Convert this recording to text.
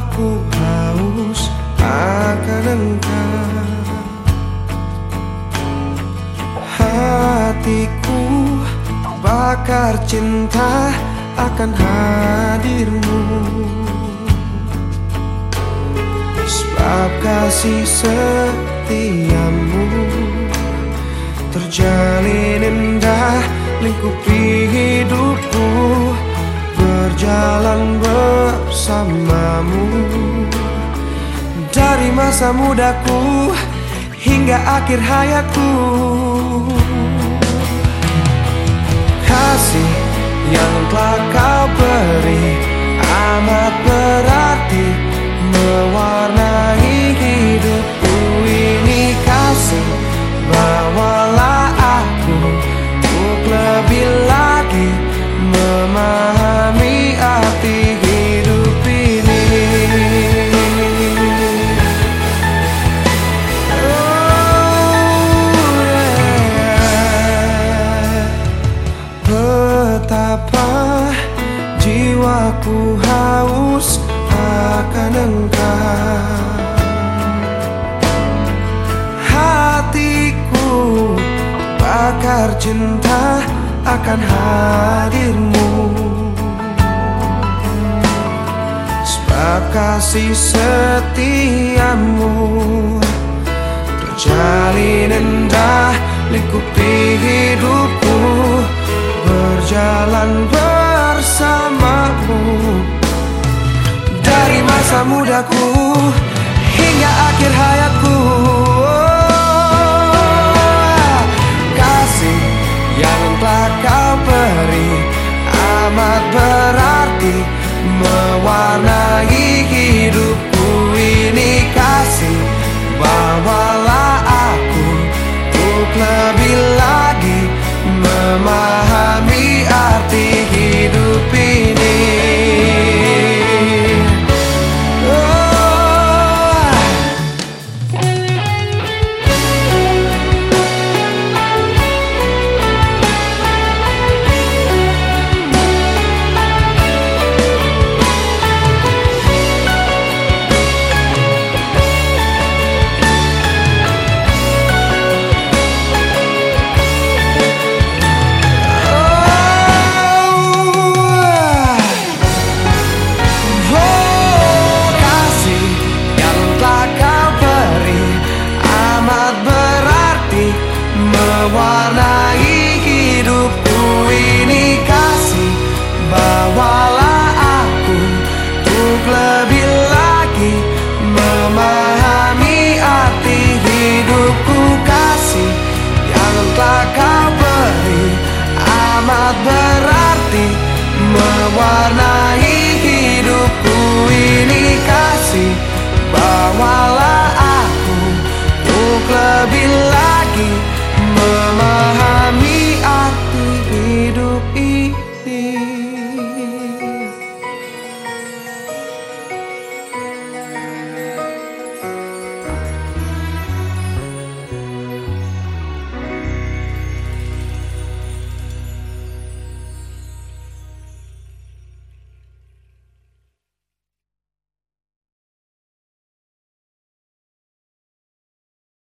Jiwaku haus akan engkau. Hatiku bakar cinta akan hadirmu. Sebab kasih setiamu Terjalin indah lingkupi hidupku. Berjalan bersamamu masa mudaku hingga akhir hayatku Kasih yang telah kau beri amat berarti mewarnai hidupku. Ini kasih bawalah aku untuk lebih Hatiku bakar cinta akan hadirmu. Sebab kasih setiamu Terjalin indah hidupku masa mudaku hingga akhir hayatku. Kasih yang telah kau beri amat berarti Mewarnai hidupku